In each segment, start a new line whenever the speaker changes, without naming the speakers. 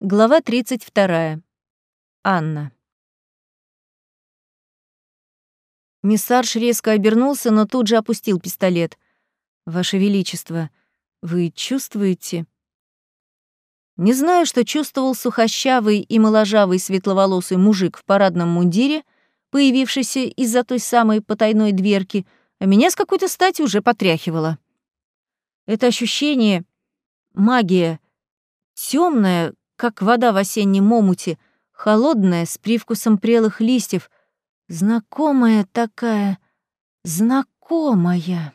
Глава 32. Анна. Миссарж резко обернулся, но тут же опустил пистолет. «Ваше Величество, вы чувствуете?» Не знаю, что чувствовал сухощавый и моложавый светловолосый мужик в парадном мундире, появившийся из-за той самой потайной дверки, а меня с какой-то стати уже потряхивало. Это ощущение — магия, темная, как вода в осеннем омуте, холодная, с привкусом прелых листьев, знакомая такая, знакомая.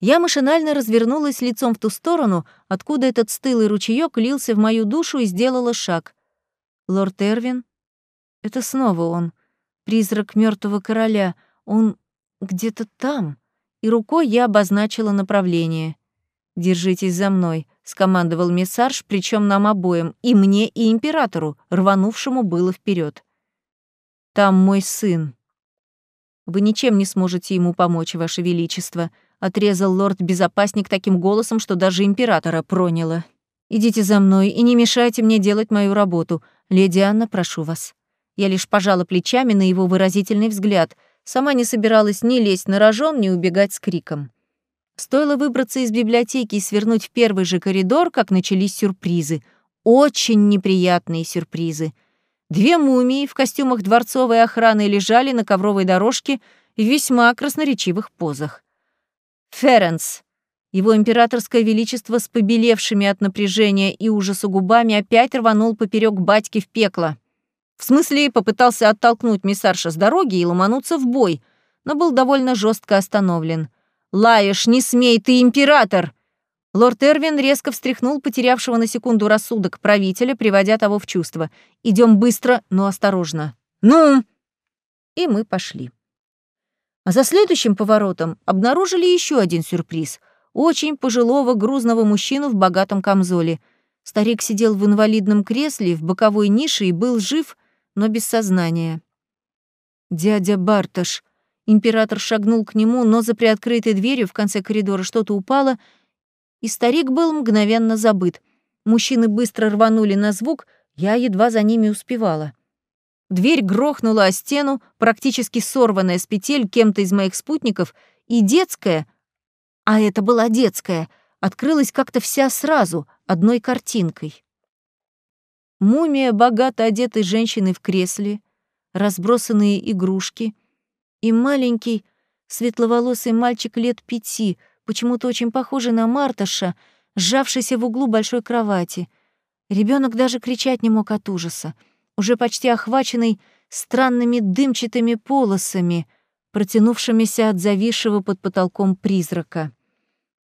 Я машинально развернулась лицом в ту сторону, откуда этот стылый ручеёк лился в мою душу и сделала шаг. Лорд Эрвин? Это снова он. Призрак мертвого короля. Он где-то там. И рукой я обозначила направление. «Держитесь за мной», — скомандовал миссарж, причем нам обоим, и мне, и императору, рванувшему было вперед. «Там мой сын». «Вы ничем не сможете ему помочь, Ваше Величество», — отрезал лорд-безопасник таким голосом, что даже императора проняло. «Идите за мной и не мешайте мне делать мою работу. Леди Анна, прошу вас». Я лишь пожала плечами на его выразительный взгляд. Сама не собиралась ни лезть на рожон, ни убегать с криком. Стоило выбраться из библиотеки и свернуть в первый же коридор, как начались сюрпризы. Очень неприятные сюрпризы. Две мумии в костюмах дворцовой охраны лежали на ковровой дорожке в весьма красноречивых позах. Ференс, его императорское величество с побелевшими от напряжения и ужаса губами опять рванул поперек батьки в пекло. В смысле, попытался оттолкнуть миссарша с дороги и ломануться в бой, но был довольно жестко остановлен — «Лаешь, не смей, ты император!» Лорд Эрвин резко встряхнул потерявшего на секунду рассудок правителя, приводя того в чувство. Идем быстро, но осторожно. «Ну!» И мы пошли. А за следующим поворотом обнаружили еще один сюрприз. Очень пожилого грузного мужчину в богатом камзоле. Старик сидел в инвалидном кресле в боковой нише и был жив, но без сознания. «Дядя Барташ», Император шагнул к нему, но за приоткрытой дверью в конце коридора что-то упало, и старик был мгновенно забыт. Мужчины быстро рванули на звук, я едва за ними успевала. Дверь грохнула о стену, практически сорванная с петель кем-то из моих спутников, и детская, а это была детская, открылась как-то вся сразу, одной картинкой. Мумия богато одетой женщины в кресле, разбросанные игрушки, и маленький, светловолосый мальчик лет пяти, почему-то очень похожий на Марташа, сжавшийся в углу большой кровати. Ребенок даже кричать не мог от ужаса, уже почти охваченный странными дымчатыми полосами, протянувшимися от зависшего под потолком призрака.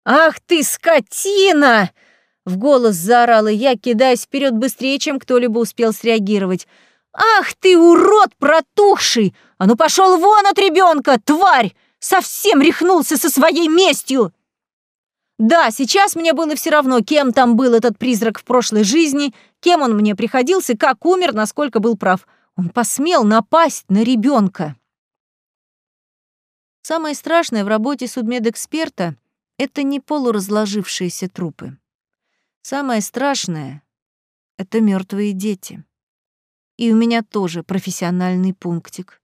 «Ах ты, скотина!» — в голос заорала я, кидаясь вперед быстрее, чем кто-либо успел среагировать — «Ах ты, урод протухший! А ну пошел вон от ребенка, тварь! Совсем рехнулся со своей местью!» Да, сейчас мне было все равно, кем там был этот призрак в прошлой жизни, кем он мне приходился, как умер, насколько был прав. Он посмел напасть на ребенка. Самое страшное в работе судмедэксперта — это не полуразложившиеся трупы. Самое страшное — это мертвые дети. И у меня тоже профессиональный пунктик.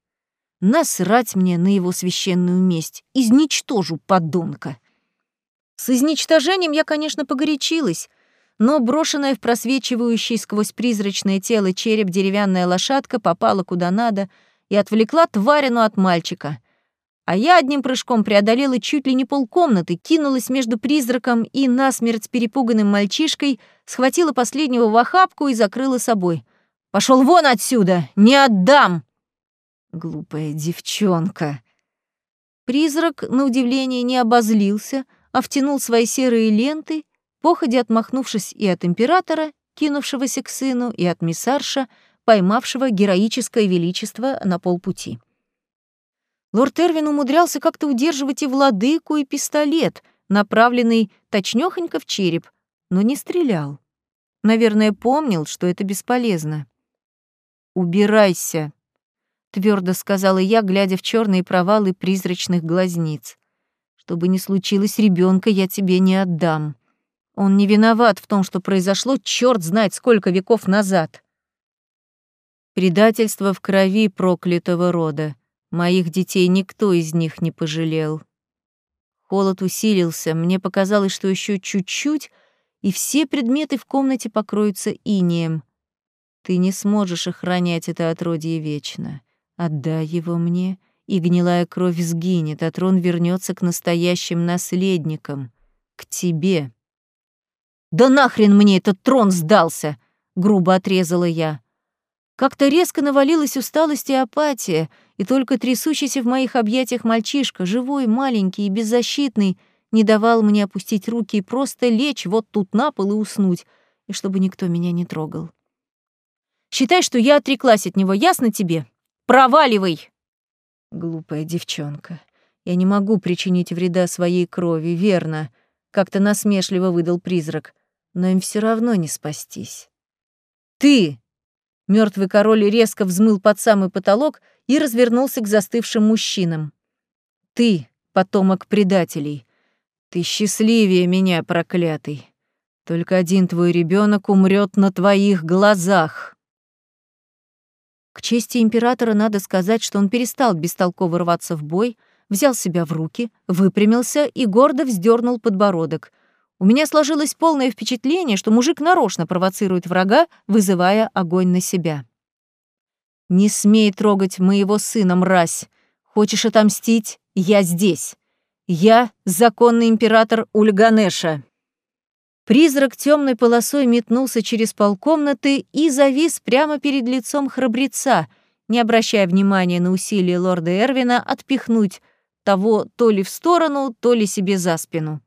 Насрать мне на его священную месть. Изничтожу, подонка. С изничтожением я, конечно, погорячилась, но брошенная в просвечивающий сквозь призрачное тело череп деревянная лошадка попала куда надо и отвлекла тварину от мальчика. А я одним прыжком преодолела чуть ли не полкомнаты, кинулась между призраком и насмерть перепуганным мальчишкой, схватила последнего в охапку и закрыла собой. Пошел вон отсюда! Не отдам!» Глупая девчонка. Призрак, на удивление, не обозлился, а втянул свои серые ленты, походя отмахнувшись и от императора, кинувшегося к сыну, и от миссарша, поймавшего героическое величество на полпути. Лорд Эрвин умудрялся как-то удерживать и владыку, и пистолет, направленный точнёхонько в череп, но не стрелял. Наверное, помнил, что это бесполезно. «Убирайся», — твердо сказала я, глядя в черные провалы призрачных глазниц. «Что бы ни случилось, ребенка я тебе не отдам. Он не виноват в том, что произошло черт знает сколько веков назад. Предательство в крови проклятого рода. Моих детей никто из них не пожалел. Холод усилился, мне показалось, что еще чуть-чуть, и все предметы в комнате покроются инеем. Ты не сможешь охранять это отродье вечно. Отдай его мне, и гнилая кровь сгинет, а трон вернется к настоящим наследникам, к тебе. «Да нахрен мне этот трон сдался!» — грубо отрезала я. Как-то резко навалилась усталость и апатия, и только трясущийся в моих объятиях мальчишка, живой, маленький и беззащитный, не давал мне опустить руки и просто лечь вот тут на пол и уснуть, и чтобы никто меня не трогал. «Считай, что я отреклась от него, ясно тебе? Проваливай!» Глупая девчонка. Я не могу причинить вреда своей крови, верно, как-то насмешливо выдал призрак, но им все равно не спастись. Ты! Мертвый король резко взмыл под самый потолок и развернулся к застывшим мужчинам. Ты, потомок предателей. Ты счастливее меня, проклятый. Только один твой ребенок умрет на твоих глазах. К чести императора надо сказать, что он перестал бестолково рваться в бой, взял себя в руки, выпрямился и гордо вздернул подбородок. У меня сложилось полное впечатление, что мужик нарочно провоцирует врага, вызывая огонь на себя. «Не смей трогать моего сына, мразь! Хочешь отомстить? Я здесь! Я — законный император Ульганеша!» Призрак темной полосой метнулся через полкомнаты и завис прямо перед лицом храбреца, не обращая внимания на усилия лорда Эрвина отпихнуть того то ли в сторону, то ли себе за спину.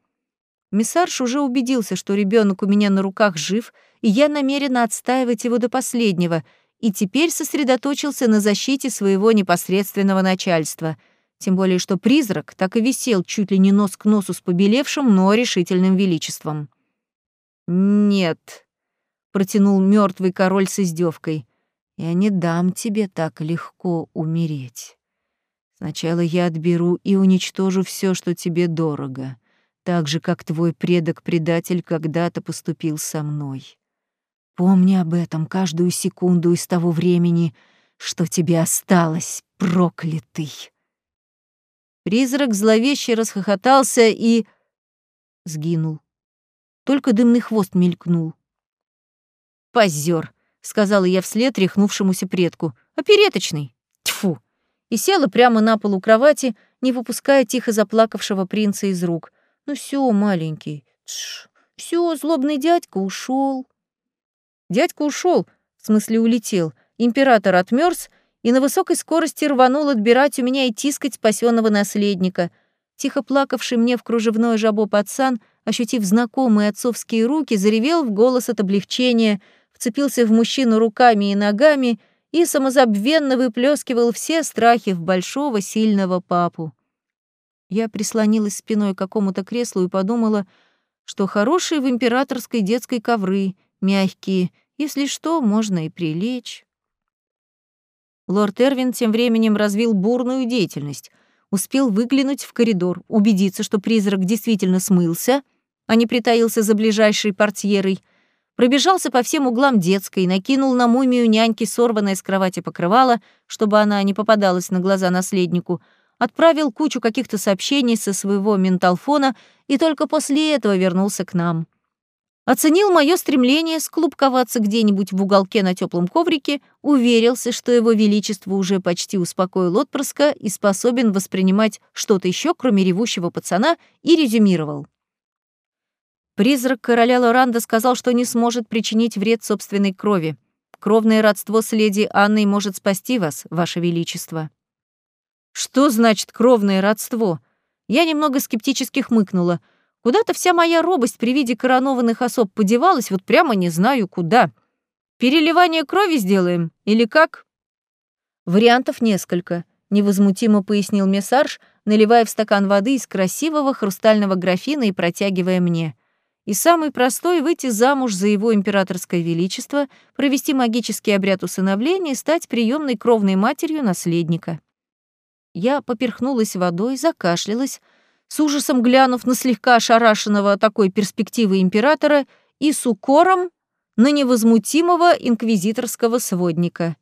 Миссарш уже убедился, что ребенок у меня на руках жив, и я намерена отстаивать его до последнего, и теперь сосредоточился на защите своего непосредственного начальства, тем более что призрак так и висел чуть ли не нос к носу с побелевшим, но решительным величеством. «Нет», — протянул мертвый король с издевкой, — «я не дам тебе так легко умереть. Сначала я отберу и уничтожу все, что тебе дорого, так же, как твой предок-предатель когда-то поступил со мной. Помни об этом каждую секунду из того времени, что тебе осталось, проклятый». Призрак зловеще расхохотался и... сгинул. Только дымный хвост мелькнул. «Позёр», — сказала я вслед рехнувшемуся предку. «Опереточный! Тьфу!» И села прямо на полу кровати, не выпуская тихо заплакавшего принца из рук. «Ну все, маленький, тш, все, злобный дядька ушел. Дядька ушел, в смысле улетел. Император отмерз и на высокой скорости рванул отбирать у меня и тискать спасенного наследника. Тихо плакавший мне в кружевное жабо пацан ощутив знакомые отцовские руки, заревел в голос от облегчения, вцепился в мужчину руками и ногами и самозабвенно выплескивал все страхи в большого сильного папу. Я прислонилась спиной к какому-то креслу и подумала, что хорошие в императорской детской ковры, мягкие, если что, можно и прилечь. Лорд Эрвин тем временем развил бурную деятельность. Успел выглянуть в коридор, убедиться, что призрак действительно смылся, а не притаился за ближайшей портьерой, пробежался по всем углам детской, накинул на мумию няньки сорванное с кровати покрывало, чтобы она не попадалась на глаза наследнику, отправил кучу каких-то сообщений со своего менталфона и только после этого вернулся к нам. Оценил мое стремление склубковаться где-нибудь в уголке на теплом коврике, уверился, что его величество уже почти успокоил отпрыска и способен воспринимать что-то еще, кроме ревущего пацана, и резюмировал. Призрак короля Лоранда сказал, что не сможет причинить вред собственной крови. Кровное родство с леди Анной может спасти вас, ваше величество. Что значит кровное родство? Я немного скептически хмыкнула. Куда-то вся моя робость при виде коронованных особ подевалась, вот прямо не знаю куда. Переливание крови сделаем или как? Вариантов несколько, невозмутимо пояснил Мессарж, наливая в стакан воды из красивого хрустального графина и протягивая мне. И самый простой — выйти замуж за его императорское величество, провести магический обряд усыновления и стать приемной кровной матерью наследника. Я поперхнулась водой, закашлялась, с ужасом глянув на слегка ошарашенного такой перспективы императора и с укором на невозмутимого инквизиторского сводника.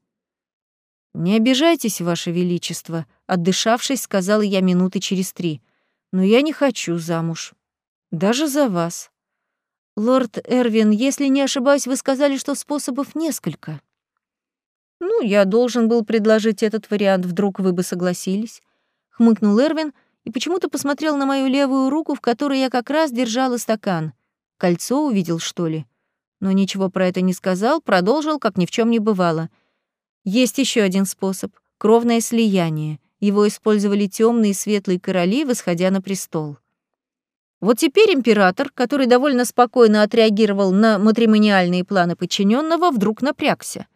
«Не обижайтесь, Ваше Величество», — отдышавшись, сказала я минуты через три. «Но я не хочу замуж. Даже за вас. Лорд Эрвин, если не ошибаюсь, вы сказали, что способов несколько». «Ну, я должен был предложить этот вариант, вдруг вы бы согласились», — хмыкнул Эрвин и почему-то посмотрел на мою левую руку, в которой я как раз держала стакан. Кольцо увидел, что ли? Но ничего про это не сказал, продолжил, как ни в чем не бывало. Есть еще один способ — кровное слияние. Его использовали темные и светлые короли, восходя на престол. Вот теперь император, который довольно спокойно отреагировал на матримониальные планы подчиненного, вдруг напрягся.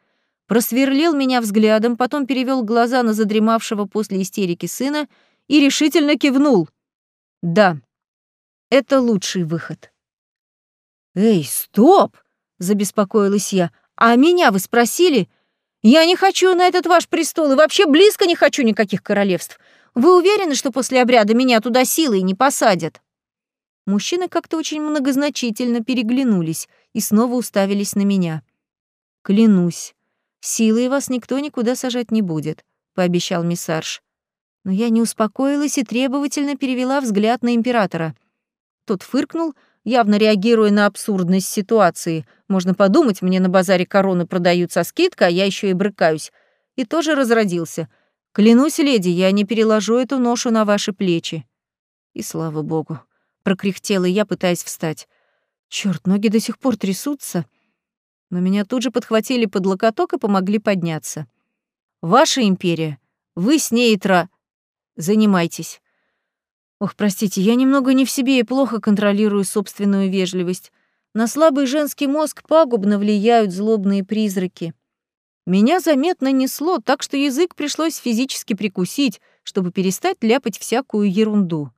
Просверлил меня взглядом, потом перевел глаза на задремавшего после истерики сына и решительно кивнул. Да, это лучший выход. «Эй, стоп!» — забеспокоилась я. «А меня вы спросили? Я не хочу на этот ваш престол и вообще близко не хочу никаких королевств. Вы уверены, что после обряда меня туда силой не посадят?» Мужчины как-то очень многозначительно переглянулись и снова уставились на меня. «Клянусь, силой вас никто никуда сажать не будет», — пообещал миссарж. Но я не успокоилась и требовательно перевела взгляд на императора. Тот фыркнул, явно реагируя на абсурдность ситуации. Можно подумать, мне на базаре короны продают со скидкой, а я еще и брыкаюсь. И тоже разродился. Клянусь, леди, я не переложу эту ношу на ваши плечи. И слава богу, прокряхтела я, пытаясь встать. Черт, ноги до сих пор трясутся. Но меня тут же подхватили под локоток и помогли подняться. Ваша империя, вы с ней тра... Занимайтесь. Ох, простите, я немного не в себе и плохо контролирую собственную вежливость. На слабый женский мозг пагубно влияют злобные призраки. Меня заметно несло, так что язык пришлось физически прикусить, чтобы перестать ляпать всякую ерунду.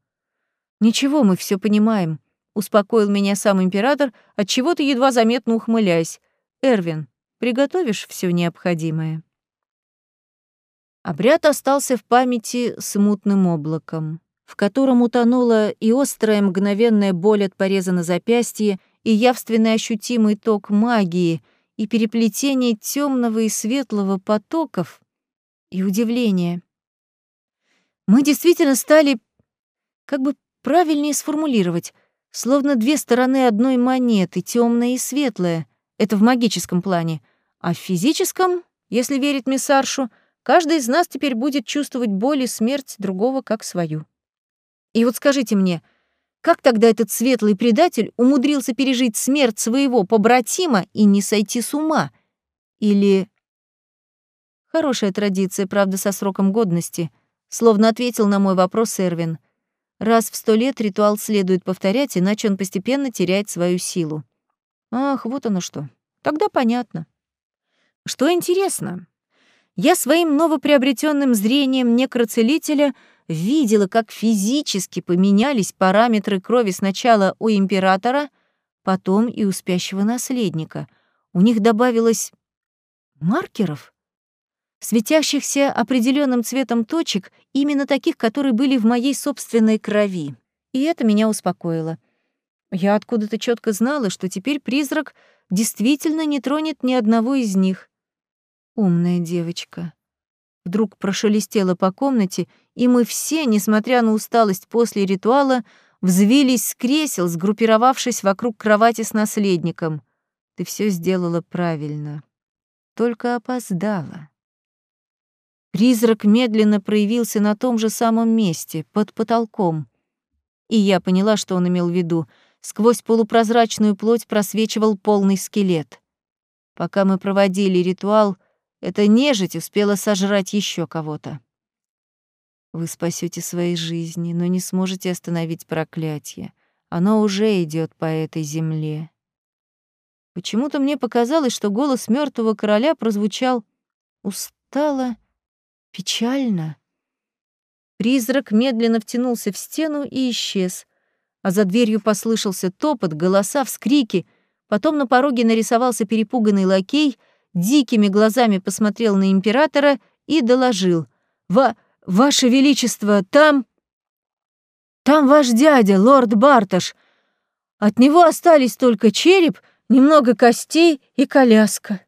«Ничего, мы все понимаем», — успокоил меня сам император, от чего то едва заметно ухмыляясь. «Эрвин, приготовишь все необходимое?» Обряд остался в памяти смутным облаком, в котором утонула и острая мгновенная боль от пореза на запястье, и явственный ощутимый ток магии, и переплетение темного и светлого потоков, и удивление. Мы действительно стали, как бы правильнее сформулировать, словно две стороны одной монеты, темная и светлая. Это в магическом плане. А в физическом, если верить Миссаршу, — Каждый из нас теперь будет чувствовать боль и смерть другого как свою. И вот скажите мне, как тогда этот светлый предатель умудрился пережить смерть своего побратима и не сойти с ума? Или... Хорошая традиция, правда, со сроком годности. Словно ответил на мой вопрос Эрвин. Раз в сто лет ритуал следует повторять, иначе он постепенно теряет свою силу. Ах, вот оно что. Тогда понятно. Что интересно, я своим новоприобретенным зрением некроцелителя видела, как физически поменялись параметры крови сначала у императора, потом и у спящего наследника. У них добавилось маркеров, светящихся определенным цветом точек, именно таких, которые были в моей собственной крови. И это меня успокоило. Я откуда-то четко знала, что теперь призрак действительно не тронет ни одного из них — Умная девочка. Вдруг прошелестело по комнате, и мы все, несмотря на усталость после ритуала, взвились с кресел, сгруппировавшись вокруг кровати с наследником. Ты все сделала правильно. Только опоздала. Призрак медленно проявился на том же самом месте, под потолком. И я поняла, что он имел в виду. Сквозь полупрозрачную плоть просвечивал полный скелет. Пока мы проводили ритуал, эта нежить успела сожрать еще кого-то. Вы спасете свои жизни, но не сможете остановить проклятие. Оно уже идет по этой земле. Почему-то мне показалось, что голос мертвого короля прозвучал устало, печально. Призрак медленно втянулся в стену и исчез, а за дверью послышался топот, голоса, вскрики. Потом на пороге нарисовался перепуганный лакей — дикими глазами посмотрел на императора и доложил. «Ва... Ваше Величество, там...» Там ваш дядя, лорд Барташ. От него остались только череп, немного костей и коляска».